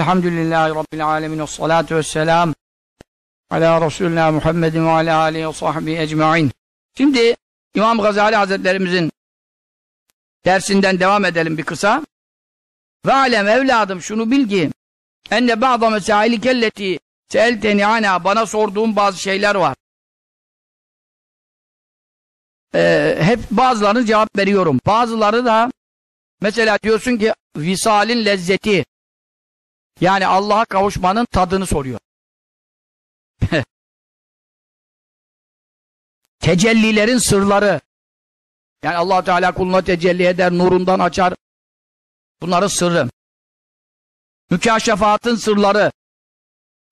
Elhamdülillahi Rabbil alemin ve salatu ve selam ala Resulina Muhammedin ve ala alihi ve sahbihi ecma'in. Şimdi İmam Gazali Hazretlerimizin dersinden devam edelim bir kısa. Ve alem evladım şunu bil ki enne ba'da mesaili kelleti seelteni ana bana sorduğum bazı şeyler var. Ee, hep bazılarını cevap veriyorum. Bazıları da mesela diyorsun ki visalin lezzeti yani Allah'a kavuşmanın tadını soruyor. Tecellilerin sırları. Yani allah Teala kuluna tecelli eder, nurundan açar. Bunların sırrı. Mükaşefatın sırları.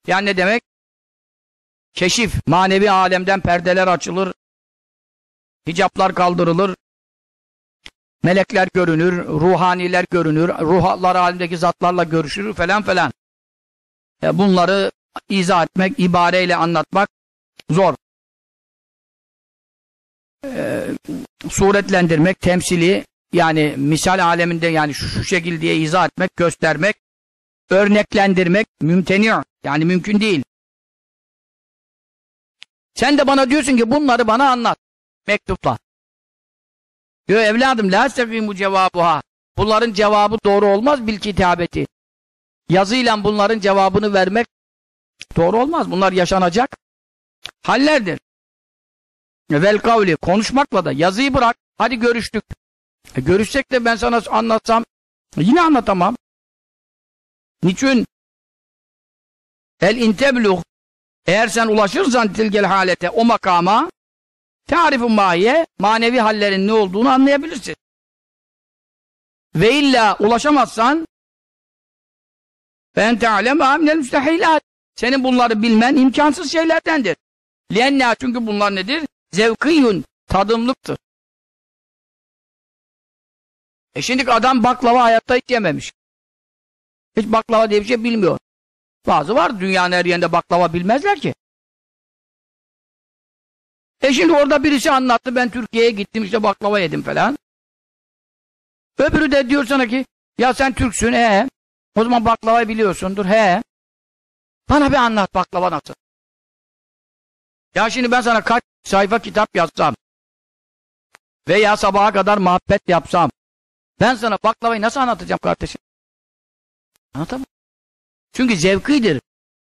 Yani ne demek? Keşif, manevi alemden perdeler açılır. Hicaplar kaldırılır. Melekler görünür, ruhaniler görünür, ruhlar halindeki zatlarla görüşür falan falan. E bunları izah etmek, ibareyle anlatmak zor. E, suretlendirmek, temsili, yani misal aleminde yani şu, şu şekil diye izah etmek, göstermek, örneklendirmek mümteni, yani mümkün değil. Sen de bana diyorsun ki bunları bana anlat. Mektupla. Diyor evladım la bu cevabuha. Bunların cevabı doğru olmaz bil kitabeti. Yazıyla bunların cevabını vermek doğru olmaz. Bunlar yaşanacak hallerdir. Vel kavli konuşmakla da yazıyı bırak. Hadi görüştük. E, görüşsek de ben sana anlatsam yine anlatamam. Niçin? El intebluh eğer sen ulaşırsan tilgel halete o makama tarif-i mahiye manevi hallerin ne olduğunu anlayabilirsin. Ve illa ulaşamazsan ben te'alem minel müstehilat senin bunları bilmen imkansız şeylerdendir. Lienna çünkü bunlar nedir? Zevkiyun, tadımlıktır. E şimdi adam baklava hayatta hiç yememiş. Hiç baklava diye bir şey bilmiyor. Bazı var dünyanın her yerinde baklava bilmezler ki. E şimdi orada birisi anlattı ben Türkiye'ye gittim işte baklava yedim falan. Öbürü de diyor sana ki ya sen Türksün he. O zaman baklavayı biliyorsundur he. Bana bir anlat baklava nasıl. Ya şimdi ben sana kaç sayfa kitap yazsam veya sabaha kadar muhabbet yapsam ben sana baklavayı nasıl anlatacağım kardeşim? Anlatamam. Çünkü zevkidir.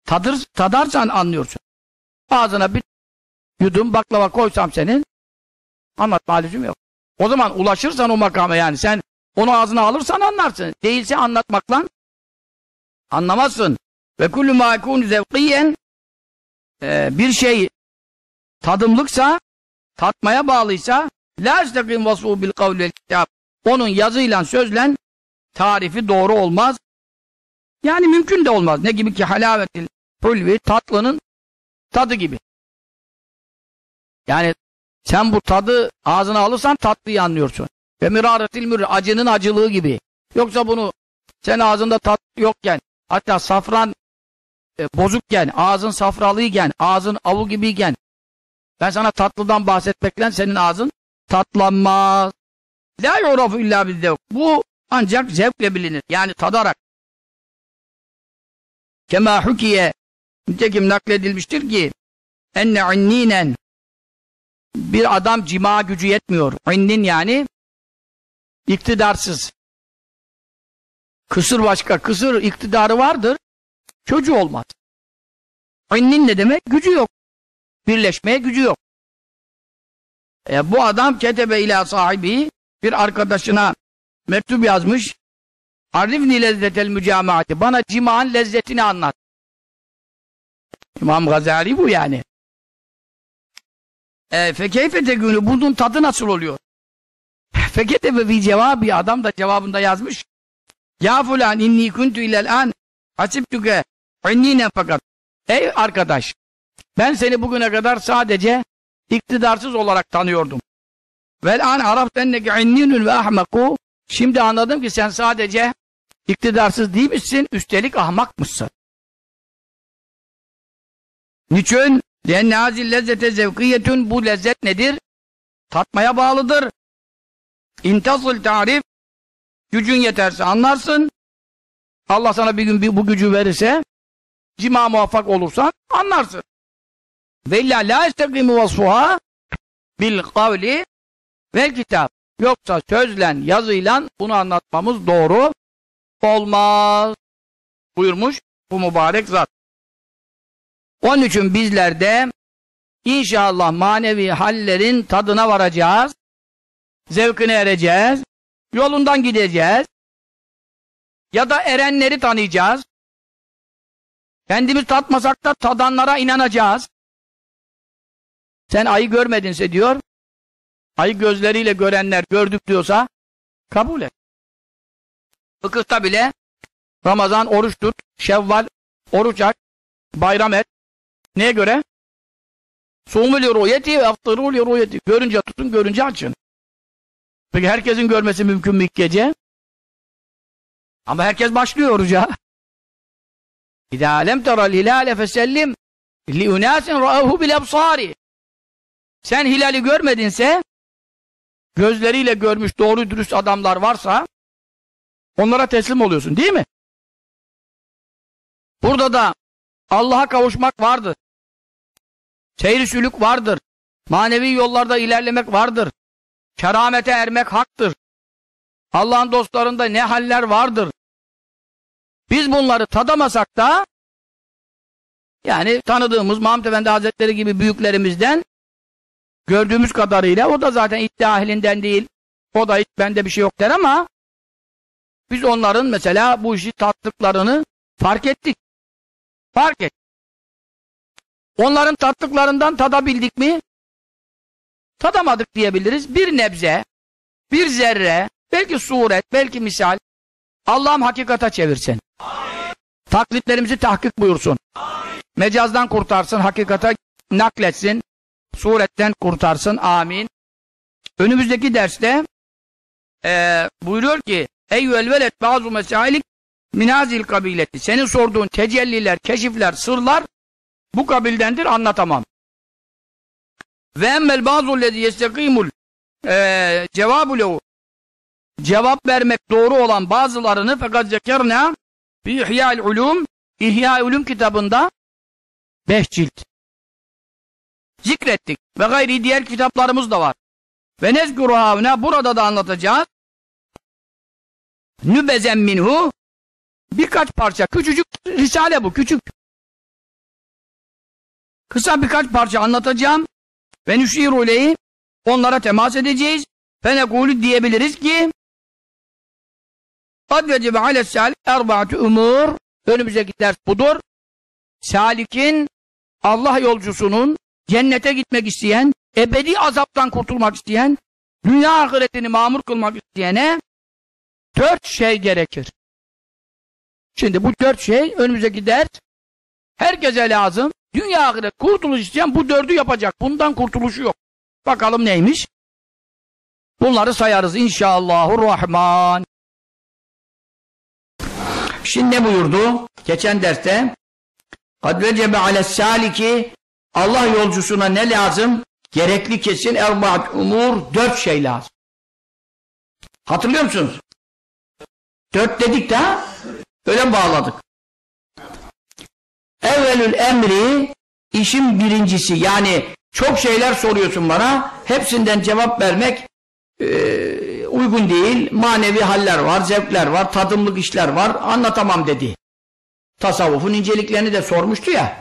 Tadır, tadarsan anlıyorsun. Ağzına bir yudum baklava koysam senin anlatma lüzum yok. O zaman ulaşırsan o makama yani sen onu ağzına alırsan anlarsın. Değilse anlatmakla anlamazsın. Ve kullu ma yekûnü zevkiyen bir şey tadımlıksa tatmaya bağlıysa la istakim vasfu bil kavlil kitap onun yazıyla sözle tarifi doğru olmaz. Yani mümkün de olmaz. Ne gibi ki halavetil pulvi tatlının tadı gibi. Yani sen bu tadı ağzına alırsan tatlıyı anlıyorsun. Ve miraretil mür acının acılığı gibi. Yoksa bunu sen ağzında tat yokken hatta safran e, bozukken, ağzın safralıyken, ağzın avu gibiyken ben sana tatlıdan bahsetmekle senin ağzın tatlanmaz. La yurafu illa bizzevk. Bu ancak zevkle bilinir. Yani tadarak. Kema hukiye nitekim nakledilmiştir ki enne inninen bir adam cima gücü yetmiyor. İnnin yani iktidarsız. Kısır başka. Kısır iktidarı vardır. Çocuğu olmaz. İnnin ne demek? Gücü yok. Birleşmeye gücü yok. E, bu adam ketebe ila sahibi bir arkadaşına mektup yazmış. Arifni lezzetel mücamaati. Bana cimaan lezzetini anlat. İmam Gazali bu yani. E, fekeyfe tegünü bunun tadı nasıl oluyor? Fekete ve bir cevabı adam da cevabında yazmış. Ya fulan inni kuntu ilel an hasibtuke innine fakat. Ey arkadaş ben seni bugüne kadar sadece iktidarsız olarak tanıyordum. Vel an araf enneke inninun ve ahmaku şimdi anladım ki sen sadece iktidarsız değil misin üstelik ahmakmışsın. Niçin? Lenne hazil lezzete zevkiyetün bu lezzet nedir? Tatmaya bağlıdır. İntasıl tarif gücün yeterse anlarsın. Allah sana bir gün bu gücü verirse cima muvaffak olursan anlarsın. Ve illa la istekimu vasfuha bil kavli vel kitap. Yoksa sözlen, yazıyla bunu anlatmamız doğru olmaz. Buyurmuş bu mübarek zat. Onun için bizler de inşallah manevi hallerin tadına varacağız. Zevkine ereceğiz. Yolundan gideceğiz. Ya da erenleri tanıyacağız. Kendimiz tatmasak da tadanlara inanacağız. Sen ayı görmedinse diyor, ayı gözleriyle görenler gördük diyorsa kabul et. Fıkıhta bile Ramazan oruç tut, Şevval oruç aç, bayram et. Neye göre? Sumul ruyeti ve aftarul ruyeti. Görünce tutun, görünce açın. Peki herkesin görmesi mümkün mü ilk gece? Ama herkes başlıyor oruca. İzâ lem teral hilâle fesellim li unâsin râhu bil absâri. Sen hilali görmedinse gözleriyle görmüş doğru dürüst adamlar varsa onlara teslim oluyorsun değil mi? Burada da Allah'a kavuşmak vardır. Seyri sülük vardır. Manevi yollarda ilerlemek vardır. Keramete ermek haktır. Allah'ın dostlarında ne haller vardır. Biz bunları tadamasak da yani tanıdığımız Mahmud Efendi Hazretleri gibi büyüklerimizden gördüğümüz kadarıyla o da zaten iddia ehlinden değil. O da hiç bende bir şey yok der ama biz onların mesela bu işi tattıklarını fark ettik. Fark et. Onların tattıklarından tadabildik mi? Tadamadık diyebiliriz. Bir nebze, bir zerre, belki suret, belki misal Allah'ım hakikata çevirsin. Taklitlerimizi tahkik buyursun. Mecazdan kurtarsın, hakikata nakletsin. Suretten kurtarsın. Amin. Önümüzdeki derste e, buyuruyor ki Eyyüel velet bazı mesailik minazil kabileti. Senin sorduğun tecelliler, keşifler, sırlar bu kabildendir anlatamam. Ve emmel bazıllezi yestekimul e, cevabu lehu cevap vermek doğru olan bazılarını fakat zekerna bi İhya'l ulum İhya ulum kitabında beş cilt zikrettik ve gayri diğer kitaplarımız da var. Ve nezkuruhavne burada da anlatacağız. Nübezen minhu birkaç parça küçücük risale bu küçük. Kısa birkaç parça anlatacağım. Ve nüşiruleyi onlara temas edeceğiz. Fenekulu diyebiliriz ki Kad vecebe alessâlik erbaatü umur Önümüzdeki ders budur. Salikin Allah yolcusunun cennete gitmek isteyen, ebedi azaptan kurtulmak isteyen, dünya ahiretini mamur kılmak isteyene dört şey gerekir. Şimdi bu dört şey önümüzdeki ders herkese lazım. Dünya ahiret kurtuluş isteyen bu dördü yapacak. Bundan kurtuluşu yok. Bakalım neymiş? Bunları sayarız inşallahurrahman. Şimdi ne buyurdu? Geçen derste قَدْ وَجَبَ عَلَى السَّالِكِ Allah yolcusuna ne lazım? Gerekli kesin erbaat umur dört şey lazım. Hatırlıyor musunuz? Dört dedik de öyle bağladık. Evvelül emri işin birincisi yani çok şeyler soruyorsun bana hepsinden cevap vermek e, uygun değil. Manevi haller var, zevkler var, tadımlık işler var anlatamam dedi. Tasavvufun inceliklerini de sormuştu ya.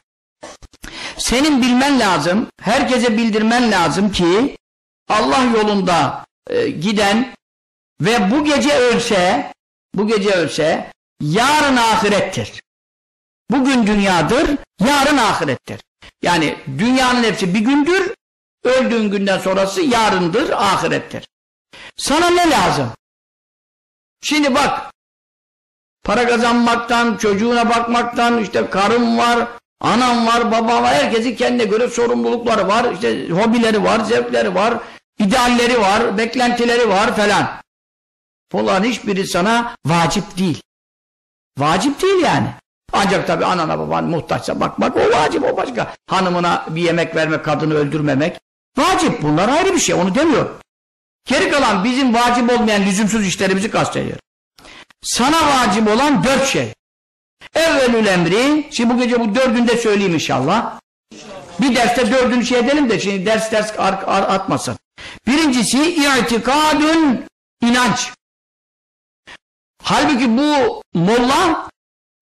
Senin bilmen lazım, herkese bildirmen lazım ki Allah yolunda e, giden ve bu gece ölse, bu gece ölse yarın ahirettir. Bugün dünyadır, yarın ahirettir. Yani dünyanın hepsi bir gündür, öldüğün günden sonrası yarındır, ahirettir. Sana ne lazım? Şimdi bak, para kazanmaktan, çocuğuna bakmaktan, işte karım var, anam var, babam var, herkesin kendine göre sorumlulukları var, işte hobileri var, zevkleri var, idealleri var, beklentileri var falan. Bunların hiçbiri sana vacip değil. Vacip değil yani. Ancak tabii anana baban muhtaçsa bakmak o vacip o başka. Hanımına bir yemek vermek, kadını öldürmemek. Vacip bunlar ayrı bir şey onu demiyor. Geri kalan bizim vacip olmayan lüzumsuz işlerimizi kastediyor. sana vacip olan dört şey. Evvelül emri, şimdi bu gece bu dördünde söyleyeyim inşallah. Bir derste dördünü şey edelim de şimdi ders ders ar, ar, atmasın. Birincisi itikadun inanç. Halbuki bu molla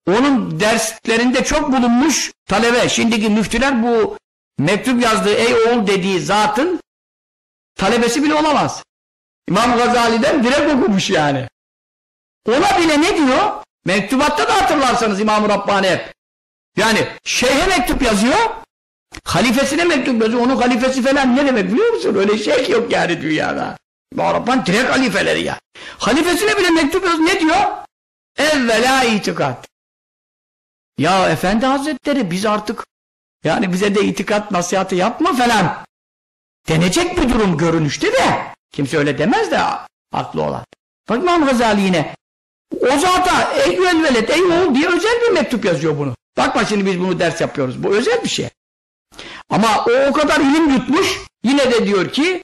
onun derslerinde çok bulunmuş talebe. Şimdiki müftüler bu mektup yazdığı ey oğul dediği zatın talebesi bile olamaz. İmam Gazali'den direkt okumuş yani. Ona bile ne diyor? Mektubatta da hatırlarsanız İmam-ı Rabbani hep. Yani şeyhe mektup yazıyor, halifesine mektup yazıyor. Onun halifesi falan ne demek biliyor musun? Öyle şey yok yani dünyada. İmam Rabbani direkt halifeleri ya. Halifesine bile mektup yazıyor. Ne diyor? Evvela itikat. Ya efendi hazretleri biz artık yani bize de itikat nasihatı yapma falan. Denecek bir durum görünüşte de. Kimse öyle demez de haklı olan. Bak İmam Gazali yine o zata ey velet ey oğul diye özel bir mektup yazıyor bunu. Bakma şimdi biz bunu ders yapıyoruz. Bu özel bir şey. Ama o o kadar ilim yutmuş yine de diyor ki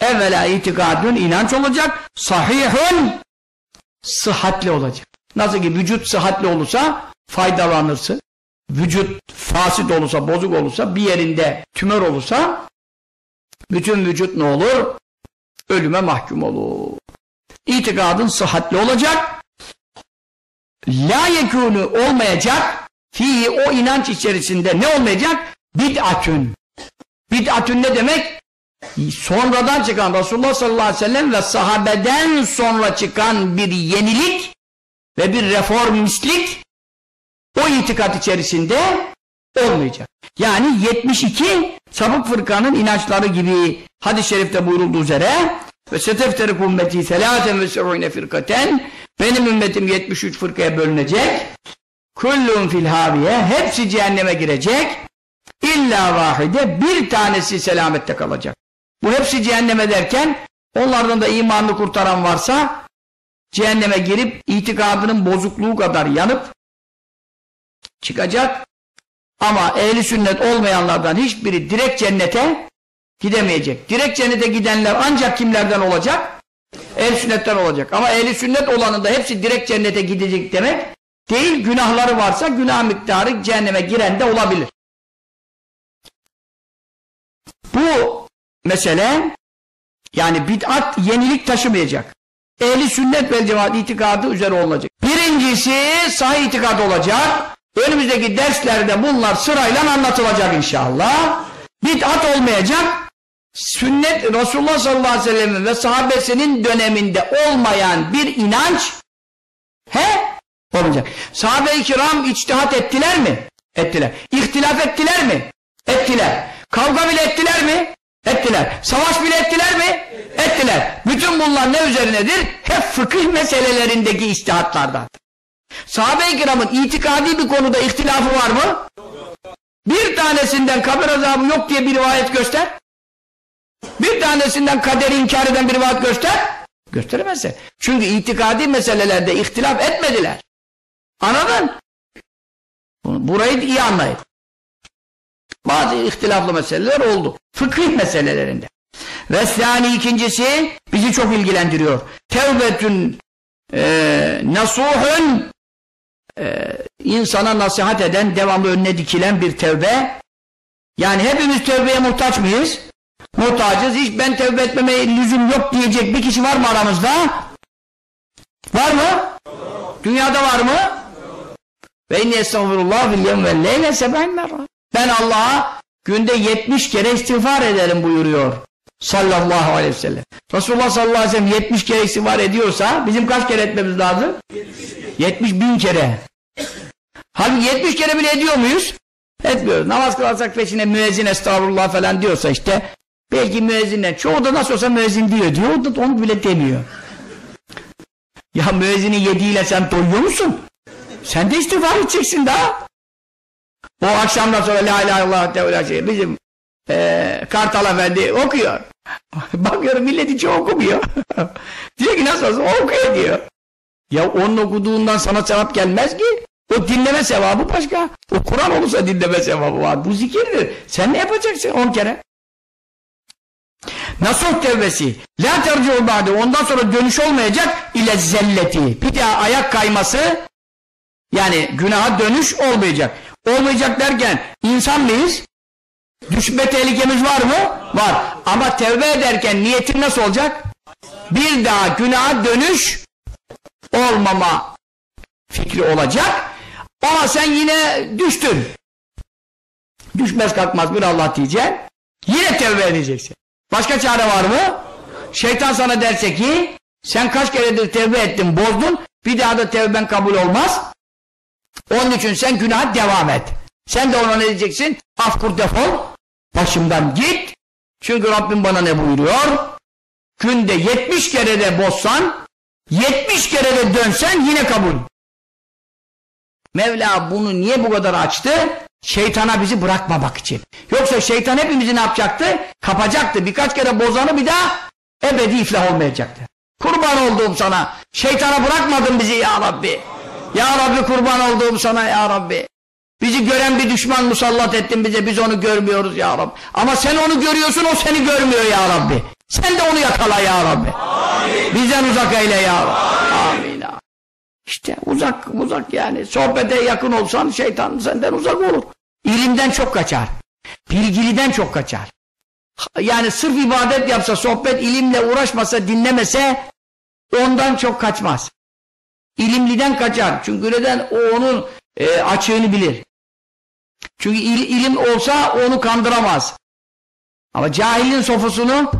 evvela itikadun inanç olacak sahihun sıhhatli olacak. Nasıl ki vücut sıhhatli olursa faydalanırsın. Vücut fasit olursa, bozuk olursa, bir yerinde tümör olursa bütün vücut ne olur? Ölüme mahkum olur. İtikadın sıhhatli olacak. La yekûnü olmayacak. Fihi o inanç içerisinde ne olmayacak? Bid'atün. Bid'atün ne demek? Sonradan çıkan Resulullah sallallahu aleyhi ve sellem ve sahabeden sonra çıkan bir yenilik ve bir reformistlik o itikat içerisinde olmayacak. Yani 72 sapık fırkanın inançları gibi hadis-i şerifte buyurulduğu üzere ve setefterik ümmeti selâten ve se'ûne firkaten benim ümmetim 73 fırkaya bölünecek kullun fil haviye hepsi cehenneme girecek illa vahide bir tanesi selamette kalacak. Bu hepsi cehenneme derken onlardan da imanını kurtaran varsa cehenneme girip itikadının bozukluğu kadar yanıp çıkacak ama ehli sünnet olmayanlardan hiçbiri direkt cennete gidemeyecek. Direkt cennete gidenler ancak kimlerden olacak? Ehli sünnetten olacak. Ama ehli sünnet olanın da hepsi direkt cennete gidecek demek değil. Günahları varsa günah miktarı cehenneme giren de olabilir. Bu mesele yani bid'at yenilik taşımayacak. Ehli sünnet vel cemaat itikadı üzere olacak. Birincisi sahih itikad olacak. Önümüzdeki derslerde bunlar sırayla anlatılacak inşallah. Bid'at olmayacak. Sünnet Resulullah sallallahu aleyhi ve sellem ve sahabesinin döneminde olmayan bir inanç he olmayacak. Sahabe-i kiram içtihat ettiler mi? Ettiler. İhtilaf ettiler mi? Ettiler. Kavga bile ettiler mi? Ettiler. Savaş bile ettiler mi? Ettiler. Bütün bunlar ne üzerinedir? Hep fıkıh meselelerindeki içtihatlardan. Sahabe-i kiramın itikadi bir konuda ihtilafı var mı? Bir tanesinden kabir azabı yok diye bir rivayet göster. Bir tanesinden kaderi inkar eden bir rivayet göster. Gösteremezse. Çünkü itikadi meselelerde ihtilaf etmediler. Anladın? Burayı iyi anlayın. Bazı ihtilaflı meseleler oldu. Fıkıh meselelerinde. Ve sani ikincisi bizi çok ilgilendiriyor. Tevbetün e, nasuhun e, insana nasihat eden, devamlı önüne dikilen bir tevbe. Yani hepimiz tevbeye muhtaç mıyız? Muhtacız. Hiç ben tevbe etmeme lüzum yok diyecek bir kişi var mı aramızda? Var mı? Dünyada var mı? Ve inni estağfirullah fil ve leyle merra. Ben Allah'a günde 70 kere istiğfar ederim buyuruyor. Sallallahu aleyhi ve sellem. Resulullah sallallahu aleyhi ve sellem 70 kere istiğfar ediyorsa bizim kaç kere etmemiz lazım? 70 bin kere. Halbuki 70 kere bile ediyor muyuz? Etmiyoruz. Namaz kılarsak peşine müezzin estağfurullah falan diyorsa işte belki müezzinden çoğu da nasıl olsa müezzin diyor diyor o da onu bile demiyor. Ya müezzinin yediğiyle sen doyuyor musun? Sen de istiğfar edeceksin daha. O akşamdan sonra La ilahe illallah teala şey bizim ee, Kartal Efendi okuyor. Bakıyorum millet hiç okumuyor. diyor ki nasıl olsa okuyor diyor. Ya onun okuduğundan sana sevap gelmez ki. O dinleme sevabı başka. O Kur'an olursa dinleme sevabı var. Bu zikirdir. Sen ne yapacaksın on kere? Nasuh tevbesi. La terci'u ba'de. Ondan sonra dönüş olmayacak ile zelleti. Bir daha ayak kayması yani günaha dönüş olmayacak. Olmayacak derken insan mıyız? Düşme tehlikemiz var mı? Var. Ama tevbe ederken niyetin nasıl olacak? Bir daha günaha dönüş olmama fikri olacak. Ama sen yine düştün. Düşmez kalkmaz bir Allah diyeceksin. Yine tevbe edeceksin. Başka çare var mı? Şeytan sana derse ki sen kaç keredir tevbe ettin bozdun bir daha da tevben kabul olmaz. Onun için sen günaha devam et. Sen de ona ne diyeceksin? Afkur defol. Başımdan git. Çünkü Rabbim bana ne buyuruyor? Günde 70 kere de bozsan 70 kere de dönsen yine kabul. Mevla bunu niye bu kadar açtı? Şeytana bizi bırakmamak için. Yoksa şeytan hepimizi ne yapacaktı? Kapacaktı. Birkaç kere bozanı bir daha ebedi iflah olmayacaktı. Kurban olduğum sana. Şeytana bırakmadın bizi ya Rabbi. Ya Rabbi kurban olduğum sana ya Rabbi. Bizi gören bir düşman musallat ettin bize. Biz onu görmüyoruz ya Rabbi. Ama sen onu görüyorsun o seni görmüyor ya Rabbi. Sen de onu yakala ya Rabbi. Bizden uzak eyle ya. Amin. İşte uzak uzak yani. Sohbete yakın olsan şeytan senden uzak olur. İlimden çok kaçar. Bilgiliden çok kaçar. Yani sırf ibadet yapsa, sohbet ilimle uğraşmasa, dinlemese ondan çok kaçmaz. İlimliden kaçar. Çünkü neden? O onun e, açığını bilir. Çünkü il, ilim olsa onu kandıramaz. Ama cahilin sofusunu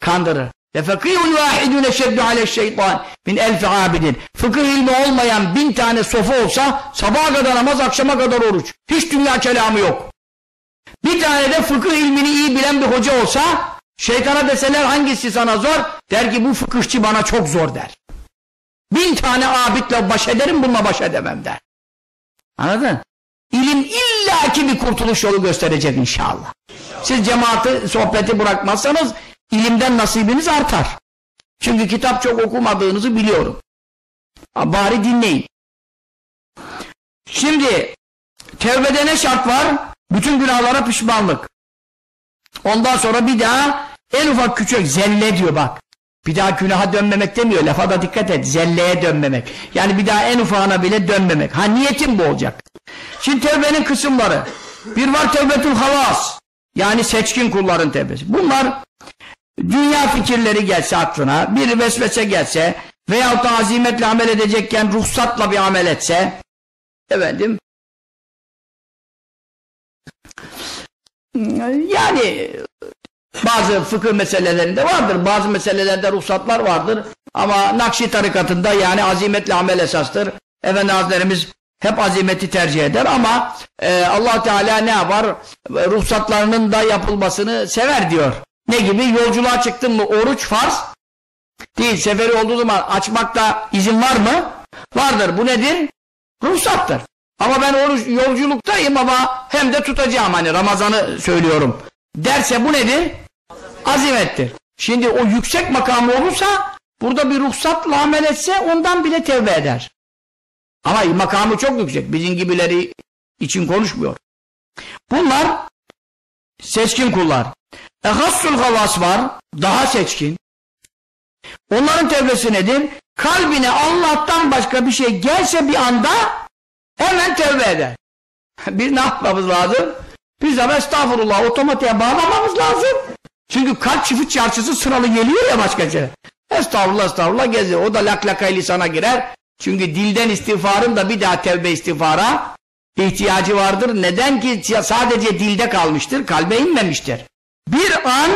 kandırır. Lefekîhun vâhidun eşeddu aleşşeytan min elfi abidin. Fıkıh ilmi olmayan bin tane sofu olsa sabaha kadar namaz, akşama kadar oruç. Hiç dünya kelamı yok. Bir tane de fıkıh ilmini iyi bilen bir hoca olsa şeytana deseler hangisi sana zor? Der ki bu fıkıhçı bana çok zor der. Bin tane abidle baş ederim bununla baş edemem der. Anladın? İlim illaki bir kurtuluş yolu gösterecek inşallah. Siz cemaati, sohbeti bırakmazsanız ilimden nasibiniz artar. Çünkü kitap çok okumadığınızı biliyorum. Bari dinleyin. Şimdi tevbede ne şart var? Bütün günahlara pişmanlık. Ondan sonra bir daha en ufak küçük zelle diyor bak. Bir daha günaha dönmemek demiyor. Lafa da dikkat et. Zelleye dönmemek. Yani bir daha en ufağına bile dönmemek. Ha niyetin bu olacak. Şimdi tevbenin kısımları. Bir var tevbetül havas. Yani seçkin kulların tevbesi. Bunlar dünya fikirleri gelse aklına, bir vesvese gelse veyahut da azimetle amel edecekken ruhsatla bir amel etse efendim yani bazı fıkıh meselelerinde vardır. Bazı meselelerde ruhsatlar vardır. Ama Nakşi tarikatında yani azimetle amel esastır. Efendi Hazretlerimiz hep azimeti tercih eder ama e, allah Teala ne yapar? Ruhsatlarının da yapılmasını sever diyor. Ne gibi? Yolculuğa çıktın mı oruç farz değil. Seferi olduğu zaman açmakta izin var mı? Vardır. Bu nedir? Ruhsattır. Ama ben oruç yolculuktayım ama hem de tutacağım hani Ramazan'ı söylüyorum. Derse bu nedir? Azimettir. Şimdi o yüksek makamı olursa burada bir ruhsatla amel etse ondan bile tevbe eder. Ama makamı çok yüksek. Bizim gibileri için konuşmuyor. Bunlar seçkin kullar. Ehassul havas var. Daha seçkin. Onların tevbesi nedir? Kalbine Allah'tan başka bir şey gelse bir anda hemen tevbe eder. Biz ne yapmamız lazım? Biz de estağfurullah otomatiğe bağlamamız lazım. Çünkü kalp çift çarşısı sıralı geliyor ya başkaca. Estağfurullah estağfurullah geziyor. O da lak lakay lisana girer. Çünkü dilden istiğfarın da bir daha tevbe istiğfara ihtiyacı vardır. Neden ki sadece dilde kalmıştır, kalbe inmemiştir. Bir an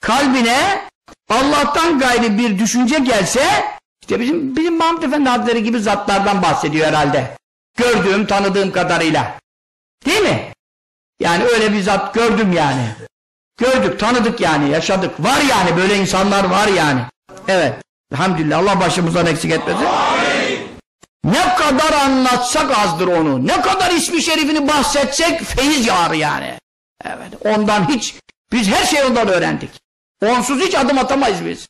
kalbine Allah'tan gayri bir düşünce gelse işte bizim bizim Mahmud Efendi Hazretleri gibi zatlardan bahsediyor herhalde. Gördüğüm, tanıdığım kadarıyla. Değil mi? Yani öyle bir zat gördüm yani. Gördük, tanıdık yani, yaşadık. Var yani, böyle insanlar var yani. Evet. Elhamdülillah. Allah başımızdan eksik etmesin. Ne kadar anlatsak azdır onu. Ne kadar ismi şerifini bahsetsek feyiz yağar yani. Evet. Ondan hiç, biz her şeyi ondan öğrendik. Onsuz hiç adım atamayız biz.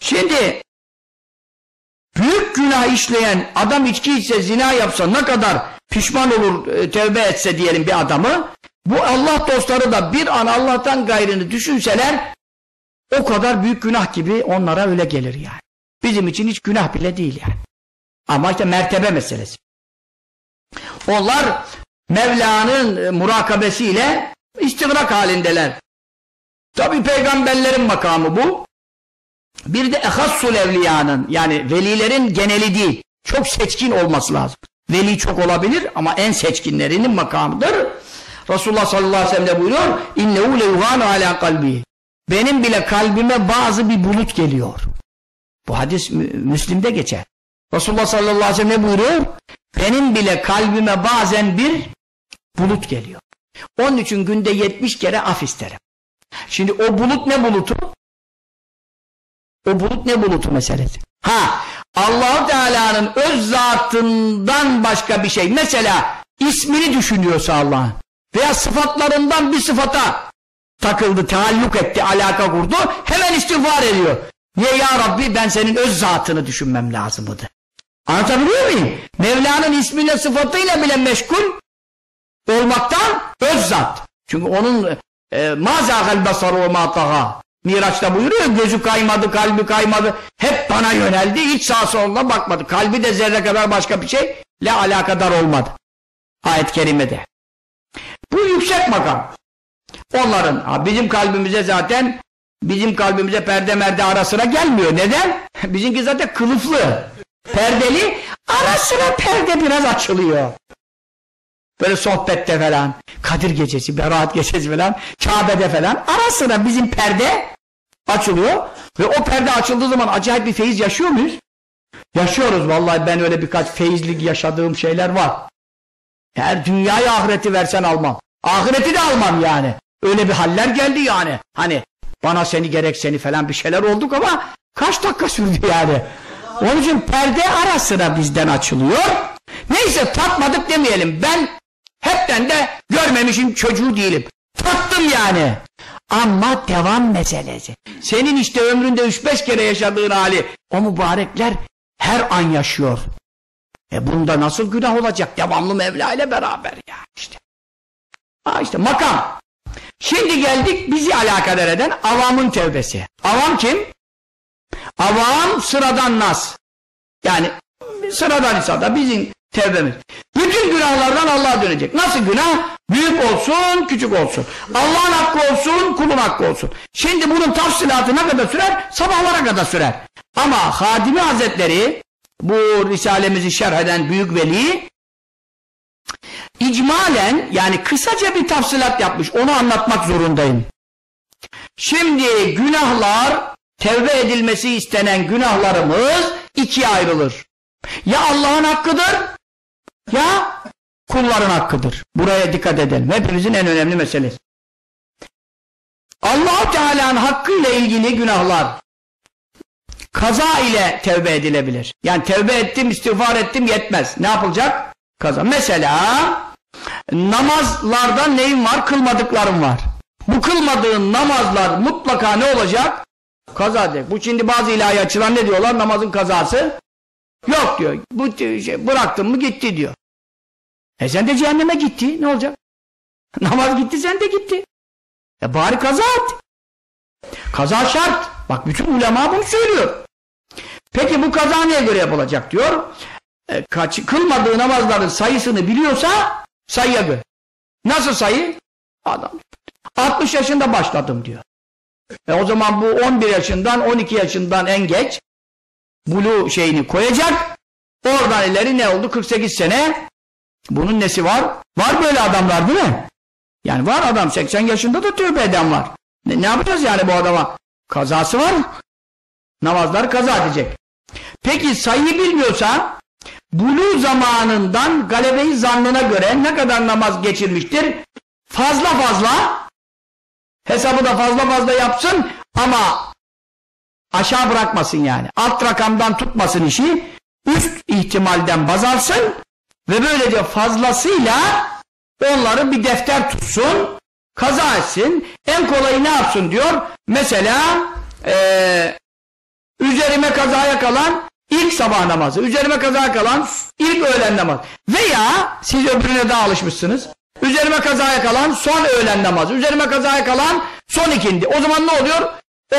Şimdi büyük günah işleyen adam içki içse, zina yapsa ne kadar pişman olur, e, tevbe etse diyelim bir adamı Bu Allah dostları da bir an Allah'tan gayrını düşünseler o kadar büyük günah gibi onlara öyle gelir yani. Bizim için hiç günah bile değil yani. Ama işte mertebe meselesi. Onlar Mevla'nın e, murakabesiyle istigrak halindeler. Tabi peygamberlerin makamı bu. Bir de ehassul evliyanın yani velilerin geneli değil. Çok seçkin olması lazım. Veli çok olabilir ama en seçkinlerinin makamıdır. Resulullah sallallahu aleyhi ve sellem de buyuruyor innehu leyuganu ala kalbi benim bile kalbime bazı bir bulut geliyor. Bu hadis Müslim'de geçer. Resulullah sallallahu aleyhi ve sellem ne buyuruyor? Benim bile kalbime bazen bir bulut geliyor. Onun için günde 70 kere af isterim. Şimdi o bulut ne bulutu? O bulut ne bulutu meselesi? Ha, allah Teala'nın öz zatından başka bir şey. Mesela ismini düşünüyorsa Allah'ın veya sıfatlarından bir sıfata takıldı, taalluk etti, alaka kurdu, hemen istiğfar ediyor. Niye ya Rabbi ben senin öz zatını düşünmem lazımdı. Anlatabiliyor muyum? Mevla'nın ismiyle sıfatıyla bile meşgul olmaktan öz zat. Çünkü onun e, mazâhel basaru ve mâtaha Miraç'ta buyuruyor gözü kaymadı, kalbi kaymadı. Hep bana yöneldi, hiç sağa soluna bakmadı. Kalbi de zerre kadar başka bir şeyle alakadar olmadı. Ayet-i kerimede. Bu yüksek makam. Onların, bizim kalbimize zaten bizim kalbimize perde merde ara sıra gelmiyor. Neden? Bizimki zaten kılıflı. Perdeli, ara sıra perde biraz açılıyor. Böyle sohbette falan, Kadir gecesi, Berat gecesi falan, Kabe'de falan ara sıra bizim perde açılıyor ve o perde açıldığı zaman acayip bir feyiz yaşıyor muyuz? Yaşıyoruz vallahi ben öyle birkaç feyizlik yaşadığım şeyler var. Eğer dünyayı ahireti versen almam. Ahireti de almam yani. Öyle bir haller geldi yani. Hani bana seni gerek seni falan bir şeyler olduk ama kaç dakika sürdü yani. Onun için perde ara sıra bizden açılıyor. Neyse tatmadık demeyelim. Ben hepten de görmemişim çocuğu değilim. Tattım yani. Ama devam meselesi. Senin işte ömründe üç beş kere yaşadığın hali o mübarekler her an yaşıyor. E bunda nasıl günah olacak? Devamlı Mevla ile beraber ya işte. Ha işte makam. Şimdi geldik bizi alakadar eden avamın tevbesi. Avam kim? Avam sıradan nas. Yani sıradan insanda bizim tevbemiz. Bütün günahlardan Allah'a dönecek. Nasıl günah? Büyük olsun, küçük olsun. Allah'ın hakkı olsun, kulun hakkı olsun. Şimdi bunun tafsilatı ne kadar sürer? Sabahlara kadar sürer. Ama Hadimi Hazretleri bu Risalemizi şerh eden büyük veli icmalen yani kısaca bir tafsilat yapmış. Onu anlatmak zorundayım. Şimdi günahlar tevbe edilmesi istenen günahlarımız ikiye ayrılır. Ya Allah'ın hakkıdır ya kulların hakkıdır. Buraya dikkat edelim. Hepimizin en önemli meselesi. allah Teala'nın hakkıyla ilgili günahlar kaza ile tevbe edilebilir. Yani tevbe ettim, istiğfar ettim yetmez. Ne yapılacak? Kaza. Mesela namazlardan neyim var? Kılmadıklarım var. Bu kılmadığın namazlar mutlaka ne olacak? Kaza edecek. Bu şimdi bazı ilahi açılan ne diyorlar? Namazın kazası yok diyor. Bu şey, bıraktın mı gitti diyor. E sen de cehenneme gitti. Ne olacak? Namaz gitti sen de gitti. E bari kaza et. Kaza şart. Bak bütün ulema bunu söylüyor. Peki bu kaza neye göre yapılacak diyor. E, kaç, kılmadığı namazların sayısını biliyorsa sayıya göre. Nasıl sayı? Adam 60 yaşında başladım diyor. E o zaman bu 11 yaşından 12 yaşından en geç bulu şeyini koyacak. Oradan ileri ne oldu? 48 sene bunun nesi var? Var böyle adamlar değil mi? Yani var adam 80 yaşında da tövbe eden var. Ne, ne yapacağız yani bu adama? Kazası var. Namazlar kaza edecek. Peki sayıyı bilmiyorsa bulu zamanından galebeyi zannına göre ne kadar namaz geçirmiştir? Fazla fazla hesabı da fazla fazla yapsın ama aşağı bırakmasın yani. Alt rakamdan tutmasın işi. Üst ihtimalden baz alsın ve böylece fazlasıyla onları bir defter tutsun, kaza etsin. En kolayı ne yapsın diyor. Mesela ee, üzerime kazaya kalan ilk sabah namazı, üzerime kazaya kalan ilk öğlen namazı. Veya siz öbürüne daha alışmışsınız. Üzerime kazaya kalan son öğlen namazı. Üzerime kazaya kalan son ikindi. O zaman ne oluyor?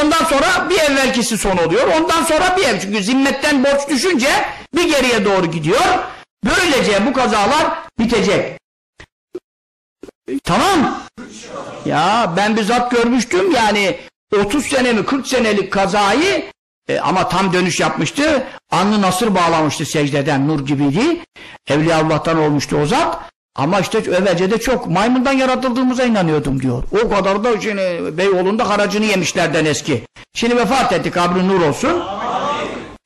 Ondan sonra bir evvelkisi son oluyor. Ondan sonra bir ev. Çünkü zimmetten borç düşünce bir geriye doğru gidiyor. Böylece bu kazalar bitecek. Tamam. Ya ben bir zat görmüştüm yani 30 sene mi 40 senelik kazayı e, ama tam dönüş yapmıştı. Anlı nasır bağlamıştı secdeden nur gibiydi. Evliya Allah'tan olmuştu o zat. Ama işte evvelce de çok maymundan yaratıldığımıza inanıyordum diyor. O kadar da şimdi Beyoğlu'nda haracını yemişlerden eski. Şimdi vefat etti kabri nur olsun.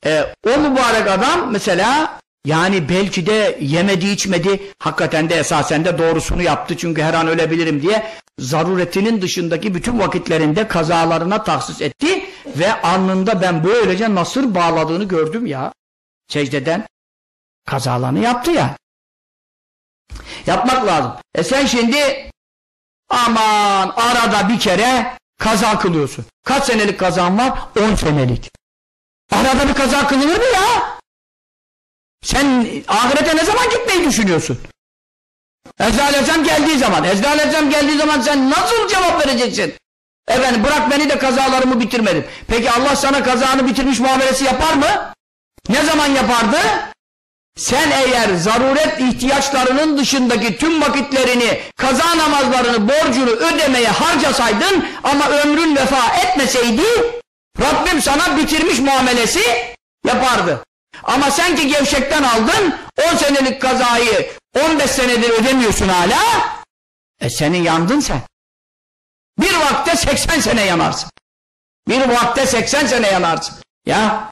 Ee, o mübarek adam mesela yani belki de yemedi içmedi. Hakikaten de esasen de doğrusunu yaptı. Çünkü her an ölebilirim diye zaruretinin dışındaki bütün vakitlerinde kazalarına tahsis etti. Ve alnında ben böylece nasır bağladığını gördüm ya. Secdeden. Kazalarını yaptı ya. Yapmak lazım. E sen şimdi aman arada bir kere kaza kılıyorsun. Kaç senelik kazan var? 10 senelik. Arada bir kaza kılınır mı ya sen ahirete ne zaman gitmeyi düşünüyorsun? Ezra Aleyhisselam geldiği zaman, Ezra Aleyhisselam geldiği zaman sen nasıl cevap vereceksin? Efendim bırak beni de kazalarımı bitirmedim. Peki Allah sana kazanı bitirmiş muamelesi yapar mı? Ne zaman yapardı? Sen eğer zaruret ihtiyaçlarının dışındaki tüm vakitlerini, kaza namazlarını, borcunu ödemeye harcasaydın ama ömrün vefa etmeseydi Rabbim sana bitirmiş muamelesi yapardı. Ama sen ki gevşekten aldın 10 senelik kazayı 15 senedir ödemiyorsun hala e senin yandın sen. Bir vakte 80 sene yanarsın. Bir vakte 80 sene yanarsın. Ya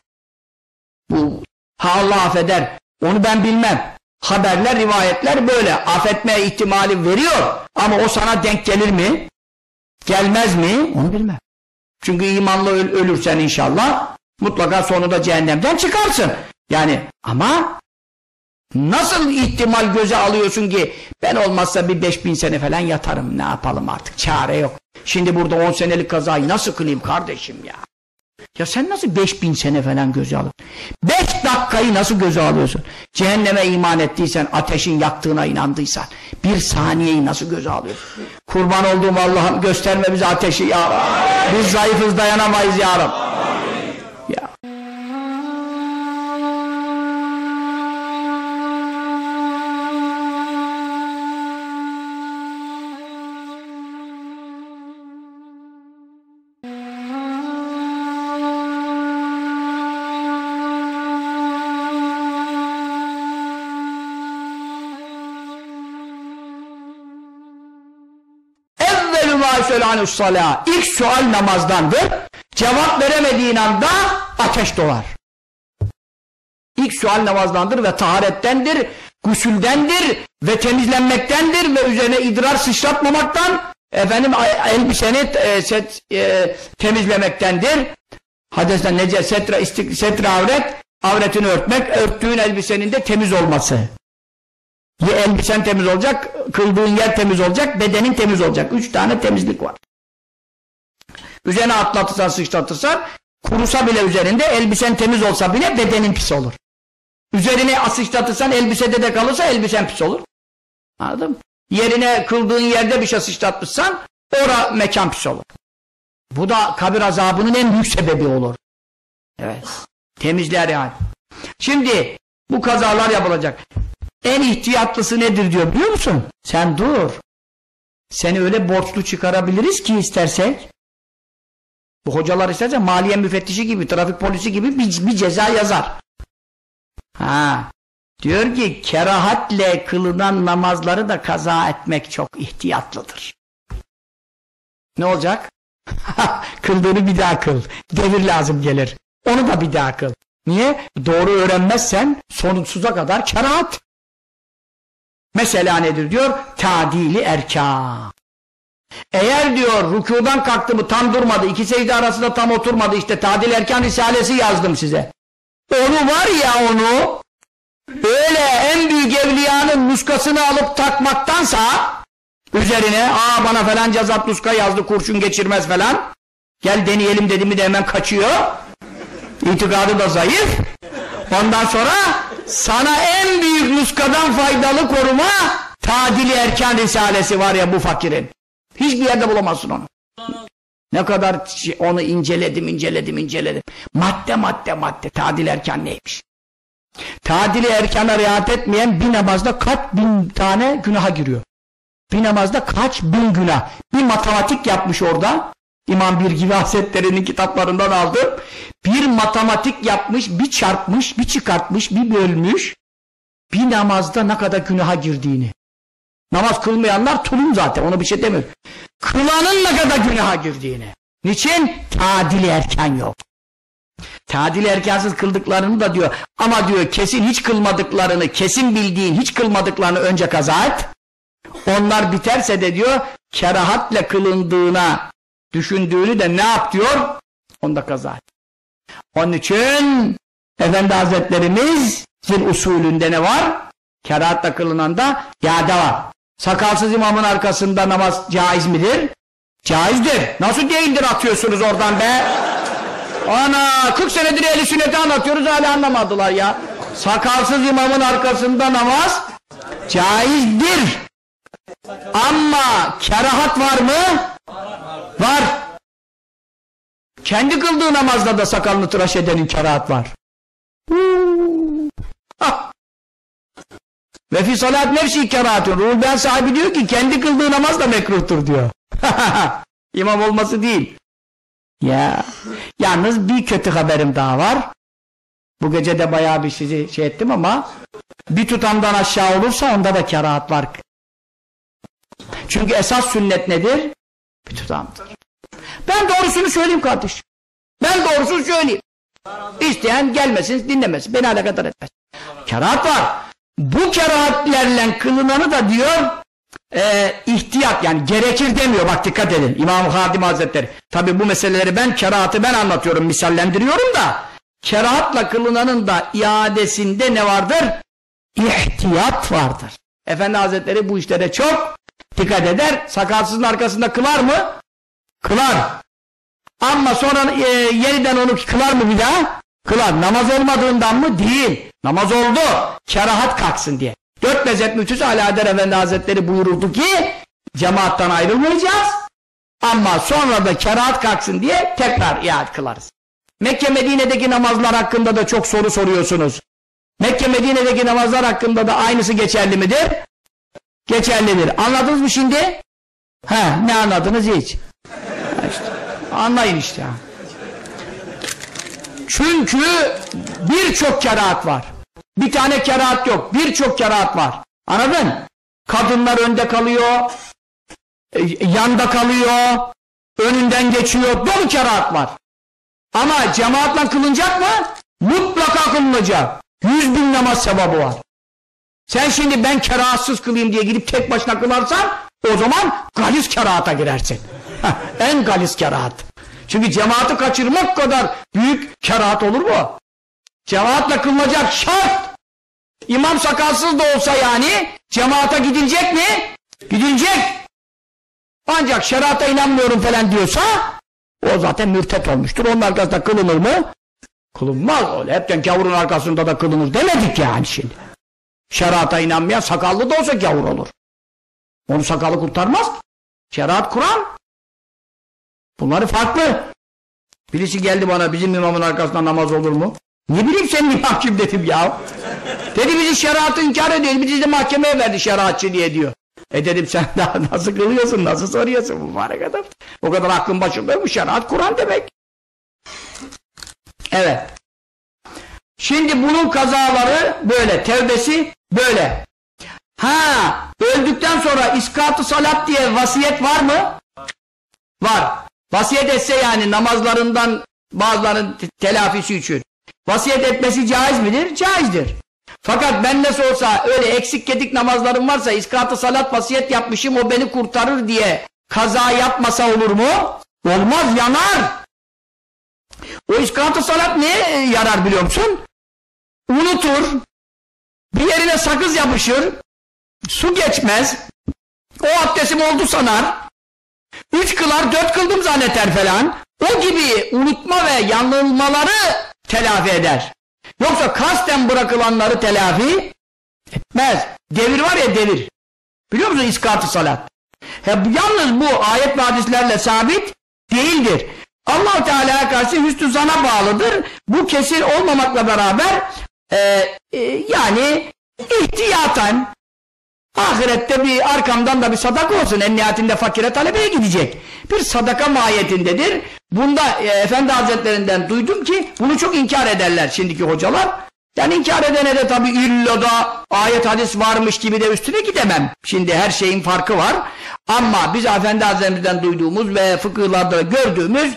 bu Allah affeder. Onu ben bilmem. Haberler, rivayetler böyle. Affetme ihtimali veriyor. Ama o sana denk gelir mi? Gelmez mi? Onu bilmem. Çünkü imanlı öl ölürsen inşallah mutlaka sonunda cehennemden çıkarsın. Yani ama nasıl ihtimal göze alıyorsun ki ben olmazsa bir beş bin sene falan yatarım ne yapalım artık çare yok. Şimdi burada on senelik kazayı nasıl kılayım kardeşim ya? Ya sen nasıl beş bin sene falan göze alıyorsun? Beş dakikayı nasıl göze alıyorsun? Cehenneme iman ettiysen, ateşin yaktığına inandıysan, bir saniyeyi nasıl göze alıyorsun? Kurban olduğum Allah'ım gösterme bize ateşi ya. Biz zayıfız dayanamayız ya Rabbi. Salâ. İlk sual namazdandır. Cevap veremediğin anda ateş dolar. İlk sual namazdandır ve taharettendir, gusüldendir ve temizlenmektendir ve üzerine idrar sıçratmamaktan efendim elbiseni e, set, e, temizlemektendir. Hadisten nece setra, istik, setra avret, avretini örtmek, örttüğün elbisenin de temiz olması. Ya elbisen temiz olacak, kıldığın yer temiz olacak, bedenin temiz olacak. Üç tane temizlik var. Üzerine atlatırsan sıçratırsan kurusa bile üzerinde elbisen temiz olsa bile bedenin pis olur. Üzerine sıçratırsan elbisede de kalırsa elbisen pis olur. Anladın mı? Yerine kıldığın yerde bir şey sıçratmışsan ora mekan pis olur. Bu da kabir azabının en büyük sebebi olur. Evet. Temizler yani. Şimdi bu kazalar yapılacak. En ihtiyatlısı nedir diyor biliyor musun? Sen dur. Seni öyle borçlu çıkarabiliriz ki istersek. Bu hocalar isterse maliye müfettişi gibi, trafik polisi gibi bir, bir ceza yazar. Ha. Diyor ki kerahatle kılınan namazları da kaza etmek çok ihtiyatlıdır. Ne olacak? Kıldığını bir daha kıl. Devir lazım gelir. Onu da bir daha kıl. Niye? Doğru öğrenmezsen sonsuza kadar kerahat. Mesela nedir diyor? Tadili erkan. Eğer diyor rükudan kalktı mı tam durmadı, iki secde arasında tam oturmadı işte Tadil Erkan Risalesi yazdım size. Onu var ya onu öyle en büyük evliyanın nuskasını alıp takmaktansa üzerine aa bana falan cazat nuska yazdı kurşun geçirmez falan gel deneyelim dedi mi de hemen kaçıyor itikadı da zayıf ondan sonra sana en büyük nuskadan faydalı koruma Tadili Erken Risalesi var ya bu fakirin. Hiçbir yerde bulamazsın onu. Ne kadar onu inceledim, inceledim, inceledim. Madde madde madde. Tadil erken neymiş? Tadili erkana riayet etmeyen bir namazda kaç bin tane günaha giriyor. Bir namazda kaç bin günah. Bir matematik yapmış orada. İmam Birgivi Hazretleri'nin kitaplarından aldım. Bir matematik yapmış, bir çarpmış, bir çıkartmış, bir bölmüş. Bir namazda ne kadar günaha girdiğini. Namaz kılmayanlar tulum zaten ona bir şey demiyor. Kılanın ne kadar günaha girdiğini. Niçin? Tadili erken yok. Tadili erkansız kıldıklarını da diyor. Ama diyor kesin hiç kılmadıklarını, kesin bildiğin hiç kılmadıklarını önce kaza et. Onlar biterse de diyor kerahatle kılındığına düşündüğünü de ne yap diyor? Onu da kaza et. Onun için Efendi Hazretlerimiz zil usulünde ne var? Kerahatla kılınan da yade var. Sakalsız imamın arkasında namaz caiz midir? Caizdir. Nasıl değildir atıyorsunuz oradan be? Ana 40 senedir eli sünneti anlatıyoruz hala anlamadılar ya. Sakalsız imamın arkasında namaz caizdir. Ama kerahat var mı? Var. Kendi kıldığı namazda da sakalını tıraş edenin kerahat var. Ve fi salat nefsi kerahatun. Ruhul ben sahibi diyor ki kendi kıldığı namaz da mekruhtur diyor. İmam olması değil. Ya. Yalnız bir kötü haberim daha var. Bu gece de bayağı bir sizi şey ettim ama bir tutamdan aşağı olursa onda da kerahat var. Çünkü esas sünnet nedir? Bir tutamdır. Ben doğrusunu söyleyeyim kardeş. Ben doğrusunu söyleyeyim. İsteyen gelmesin, dinlemesin. Beni alakadar etmez. Kerahat var. Bu kerahatlerle kılınanı da diyor e, ihtiyat yani gerekir demiyor. Bak dikkat edin. İmam Hadim Hazretleri. Tabi bu meseleleri ben kerahatı ben anlatıyorum, misallendiriyorum da kerahatla kılınanın da iadesinde ne vardır? İhtiyat vardır. Efendi Hazretleri bu işlere çok dikkat eder. Sakalsızın arkasında kılar mı? Kılar. Ama sonra e, yeniden onu kılar mı bir daha? Kılar. Namaz olmadığından mı? Değil. Namaz oldu. Kerahat kalksın diye. Dört mezhep müftüsü Alaeddin Efendi Hazretleri buyuruldu ki cemaattan ayrılmayacağız. Ama sonra da kerahat kalksın diye tekrar iade kılarız. Mekke Medine'deki namazlar hakkında da çok soru soruyorsunuz. Mekke Medine'deki namazlar hakkında da aynısı geçerli midir? Geçerlidir. Anladınız mı şimdi? He, ne anladınız hiç? İşte. Anlayın işte. Çünkü birçok kerahat var. Bir tane kerahat yok. Birçok kerahat var. Anladın? Kadınlar önde kalıyor. e, Yanda kalıyor. Önünden geçiyor. Dolu kerahat var. Ama cemaatle kılınacak mı? Mutlaka kılınacak. Yüz bin namaz sevabı var. Sen şimdi ben kerahatsız kılayım diye gidip tek başına kılarsan o zaman galis kerahata girersin. En galis kerahat. Çünkü cemaati kaçırmak kadar büyük kerahat olur mu? Cemaatle kılınacak şart. İmam sakalsız da olsa yani cemaate gidilecek mi? Gidilecek. Ancak şerata inanmıyorum falan diyorsa o zaten mürtet olmuştur. Onun arkasında kılınır mı? Kılınmaz. Öyle hepten gavurun arkasında da kılınır demedik yani şimdi. Şerata inanmayan sakallı da olsa gavur olur. Onu sakalı kurtarmaz. Şeriat Kur'an. Bunları farklı. Birisi geldi bana bizim imamın arkasında namaz olur mu? Ne bileyim senin imam kim dedim ya. Dedi bizi şeriatı inkar ediyor. Bizi de mahkemeye verdi şeriatçı diye diyor. E dedim sen daha nasıl kılıyorsun, nasıl soruyorsun mübarek adam. O kadar aklın başında mı şeriat Kur'an demek. Evet. Şimdi bunun kazaları böyle, tevbesi böyle. Ha, öldükten sonra iskatı salat diye vasiyet var mı? Var. Vasiyet etse yani namazlarından bazılarının telafisi için. Vasiyet etmesi caiz midir? Caizdir. Fakat ben nasıl olsa öyle eksik gedik namazlarım varsa iskatı salat vasiyet yapmışım o beni kurtarır diye kaza yapmasa olur mu? Olmaz yanar. O iskatı salat neye yarar biliyor musun? Unutur. Bir yerine sakız yapışır. Su geçmez. O abdestim oldu sanar. Üç kılar dört kıldım zanneter falan. O gibi unutma ve yanılmaları telafi eder. Yoksa kasten bırakılanları telafi etmez. Devir var ya devir. Biliyor musun iskat-ı salat? He, yalnız bu ayet ve hadislerle sabit değildir. allah Teala'ya karşı hüsnü zana bağlıdır. Bu kesin olmamakla beraber e, e, yani ihtiyaten ahirette bir arkamdan da bir sadaka olsun. En nihayetinde fakire talebeye gidecek. Bir sadaka mahiyetindedir. Bunda e, Efendi Hazretlerinden duydum ki bunu çok inkar ederler şimdiki hocalar. Yani inkar edene de tabi illa da ayet hadis varmış gibi de üstüne gidemem. Şimdi her şeyin farkı var. Ama biz Efendi Hazretlerimizden duyduğumuz ve fıkıhlarda gördüğümüz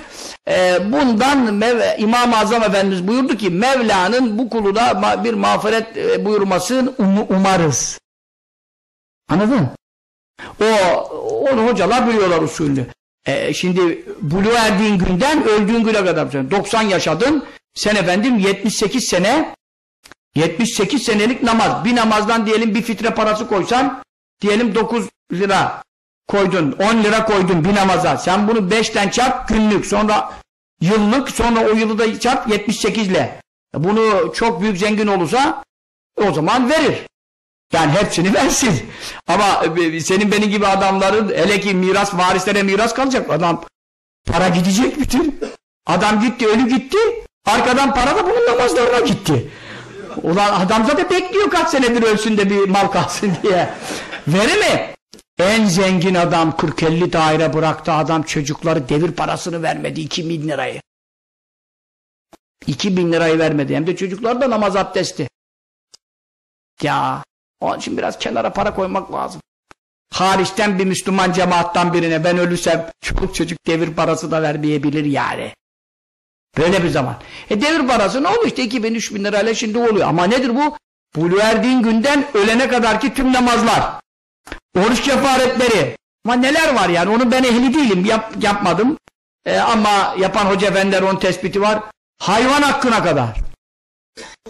e, bundan Mev İmam-ı Azam Efendimiz buyurdu ki Mevla'nın bu kuluda ma bir mağfiret e, buyurmasını um umarız. Anladın? O, onu hocalar biliyorlar usulünü. E, şimdi bulu erdiğin günden öldüğün güne kadar 90 yaşadın sen efendim 78 sene 78 senelik namaz. Bir namazdan diyelim bir fitre parası koysan diyelim 9 lira koydun 10 lira koydun bir namaza. Sen bunu 5'ten çarp günlük sonra yıllık sonra o yılı da çarp 78 ile. Bunu çok büyük zengin olursa o zaman verir. Yani hepsini versin. Ama e, senin benim gibi adamların hele ki miras varislere miras kalacak. Adam para gidecek bütün. Adam gitti ölü gitti. Arkadan para da bunun namazlarına gitti. Ulan adam zaten bekliyor kaç senedir ölsün de bir mal kalsın diye. Verir mi? En zengin adam 40-50 daire bıraktı adam çocukları devir parasını vermedi 2 bin lirayı. 2 bin lirayı vermedi hem de çocuklar da namaz abdesti. Ya onun için biraz kenara para koymak lazım. Hariçten bir Müslüman cemaattan birine ben ölürsem çocuk çocuk devir parası da vermeyebilir yani. Böyle bir zaman. E devir parası ne oldu işte 2000 3000 lirayla şimdi oluyor. Ama nedir bu? Bulu erdiğin günden ölene kadar ki tüm namazlar. Oruç kefaretleri. Ama neler var yani onu ben ehli değilim yap, yapmadım. E, ama yapan hoca efendiler onun tespiti var. Hayvan hakkına kadar.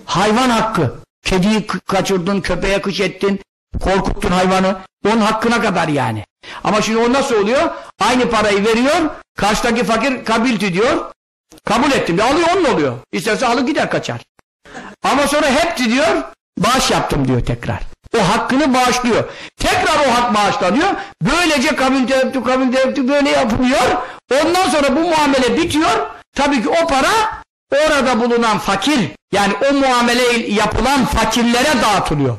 Hayvan hakkı. Kediyi kaçırdın, köpeğe kış ettin, korkuttun hayvanı. Onun hakkına kadar yani. Ama şimdi o nasıl oluyor? Aynı parayı veriyor, karşıdaki fakir kabilti diyor. Kabul ettim. Ya alıyor onun oluyor. İsterse alıp gider kaçar. Ama sonra hepsi diyor, bağış yaptım diyor tekrar. O hakkını bağışlıyor. Tekrar o hak bağışlanıyor. Böylece kabul tevfik, kabul tevfik böyle yapılıyor. Ondan sonra bu muamele bitiyor. Tabii ki o para orada bulunan fakir yani o muamele yapılan fakirlere dağıtılıyor.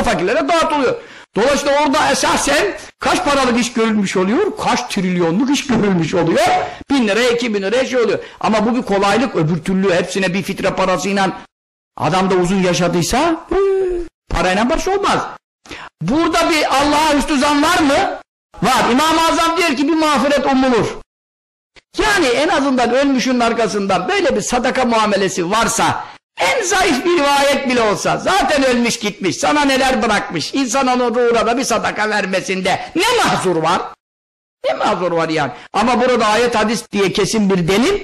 O fakirlere dağıtılıyor. Dolayısıyla orada esasen kaç paralık iş görülmüş oluyor? Kaç trilyonluk iş görülmüş oluyor? Bin liraya iki bin liraya şey oluyor. Ama bu bir kolaylık öbür türlü hepsine bir fitre parasıyla adam da uzun yaşadıysa parayla baş olmaz. Burada bir Allah'a üstü zan var mı? Var. İmam-ı Azam diyor ki bir mağfiret umulur. Yani en azından ölmüşün arkasından böyle bir sadaka muamelesi varsa en zayıf bir rivayet bile olsa zaten ölmüş gitmiş sana neler bırakmış insan onun ruhuna da bir sadaka vermesinde ne mahzur var? Ne mahzur var yani? Ama burada ayet hadis diye kesin bir delil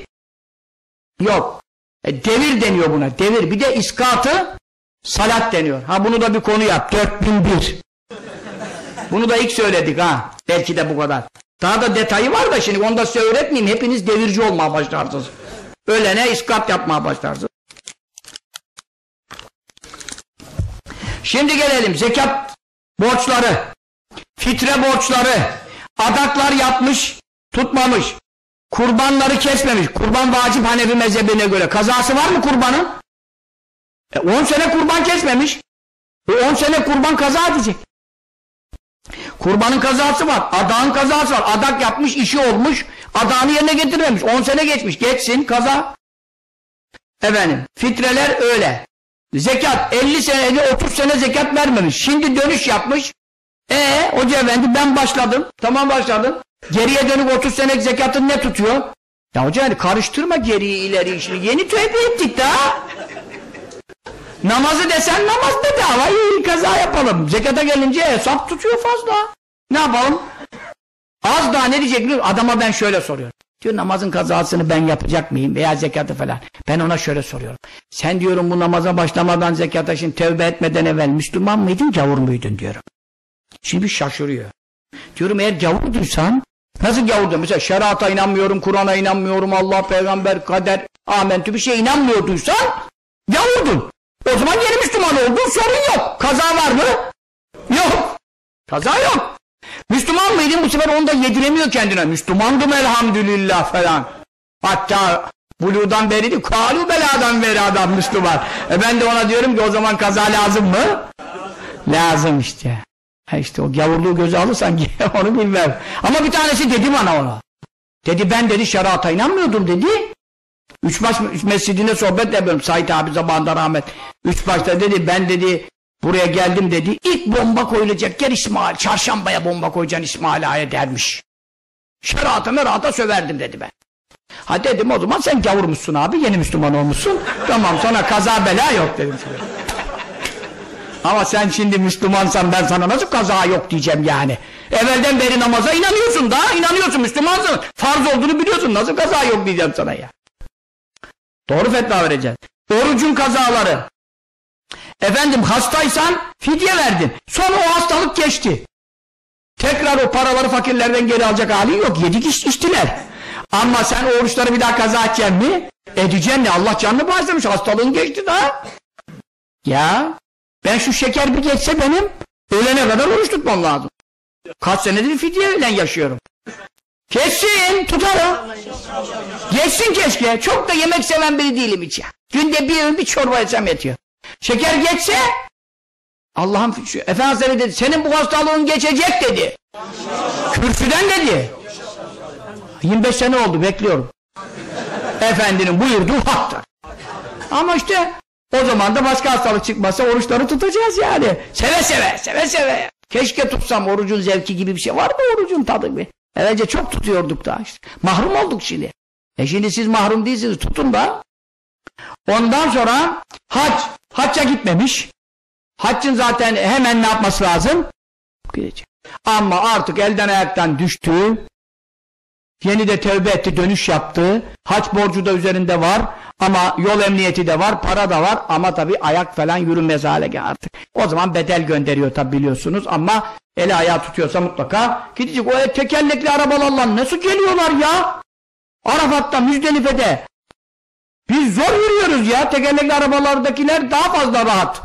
yok. E, devir deniyor buna devir bir de iskatı salat deniyor. Ha bunu da bir konu yap 4001 bunu da ilk söyledik ha belki de bu kadar. Daha da detayı var da şimdi onu da size öğretmeyeyim. Hepiniz devirci olmaya başlarsınız. Ölene iskat yapmaya başlarsınız. Şimdi gelelim zekat borçları, fitre borçları, adaklar yapmış, tutmamış, kurbanları kesmemiş. Kurban vacip Hanefi mezhebine göre. Kazası var mı kurbanın? E 10 sene kurban kesmemiş. E 10 sene kurban kaza edecek. Kurbanın kazası var. Adağın kazası var. Adak yapmış, işi olmuş. Adağını yerine getirememiş. 10 sene geçmiş. Geçsin kaza. Efendim, fitreler öyle. Zekat 50 sene, 30 sene zekat vermemiş. Şimdi dönüş yapmış. E hoca efendi ben başladım. Tamam başladım. Geriye dönük 30 senelik zekatın ne tutuyor? Ya hoca yani karıştırma geriyi ileri şimdi. Yeni tövbe ettik daha. Namazı desen namaz bedava iyi kaza yapalım. Zekata gelince hesap tutuyor fazla. Ne yapalım? Az daha ne diyecek Adama ben şöyle soruyorum. Diyor namazın kazasını ben yapacak mıyım veya zekatı falan. Ben ona şöyle soruyorum. Sen diyorum bu namaza başlamadan zekata şimdi tevbe etmeden evvel Müslüman mıydın gavur muydun diyorum. Şimdi şaşırıyor. Diyorum eğer gavurduysan nasıl gavurdu? Mesela şerata inanmıyorum, Kur'an'a inanmıyorum, Allah, peygamber, kader, amentü bir şey inanmıyorduysan gavurdun. O zaman yeni Müslüman oldun sorun yok. Kaza var mı? Yok. Kaza yok. Müslüman mıydın bu sefer onu da yediremiyor kendine. Müslümandım elhamdülillah falan. Hatta Bulu'dan beri kalu beladan beri adam Müslüman. E ben de ona diyorum ki o zaman kaza lazım mı? Lazım işte. Ha işte o gavurluğu göze alırsan onu bilmem. Ama bir tanesi dedi bana ona. Dedi ben dedi şerata inanmıyordum dedi. Üç baş mescidinde sohbet yapıyorum. Said abi zamanında rahmet. Üç başta dedi ben dedi buraya geldim dedi. İlk bomba koyulacak yer İsmail. Çarşambaya bomba koyacaksın İsmail Ağa'ya dermiş. Şerata merata söverdim dedi ben. Ha dedim o zaman sen gavurmuşsun abi yeni Müslüman olmuşsun. tamam sana kaza bela yok dedim. Ama sen şimdi Müslümansan ben sana nasıl kaza yok diyeceğim yani. Evvelden beri namaza inanıyorsun da inanıyorsun Müslümansın. Farz olduğunu biliyorsun nasıl kaza yok diyeceğim sana ya. Doğru fetva vereceğiz. Orucun kazaları. Efendim hastaysan fidye verdin. Sonra o hastalık geçti. Tekrar o paraları fakirlerden geri alacak halin yok. Yedik iç, içtiler. Ama sen oruçları bir daha kaza edeceksin mi? Edeceksin ne? Allah canını bağışlamış. Hastalığın geçti daha. Ya ben şu şeker bir geçse benim ölene kadar oruç tutmam lazım. Kaç senedir fidye yaşıyorum. Kessin tutarım. Geçsin keşke. Çok da yemek seven biri değilim hiç ya. Günde bir öğün bir çorba yesem yetiyor. Şeker geçse Allah'ım Efendimiz dedi senin bu hastalığın geçecek dedi. Kürsüden dedi. 25 sene oldu bekliyorum. Efendinin buyurduğu haktır. Ama işte o zaman da başka hastalık çıkmasa oruçları tutacağız yani. Seve seve, seve seve. Keşke tutsam orucun zevki gibi bir şey var mı orucun tadı bir? Evvelce çok tutuyorduk da işte. Mahrum olduk şimdi. E şimdi siz mahrum değilsiniz tutun da. Ondan sonra hac. Hacca gitmemiş. Haccın zaten hemen ne yapması lazım? Gidecek. Ama artık elden ayaktan düştü. Yeni de tövbe etti, dönüş yaptı. Hac borcu da üzerinde var. Ama yol emniyeti de var, para da var. Ama tabi ayak falan yürünmez hale artık. O zaman bedel gönderiyor tabi biliyorsunuz. Ama eli ayağı tutuyorsa mutlaka gidecek. O tekerlekli arabalarla nasıl geliyorlar ya? Arafat'ta, Müzdelife'de. Biz zor yürüyoruz ya. Tekerlekli arabalardakiler daha fazla rahat.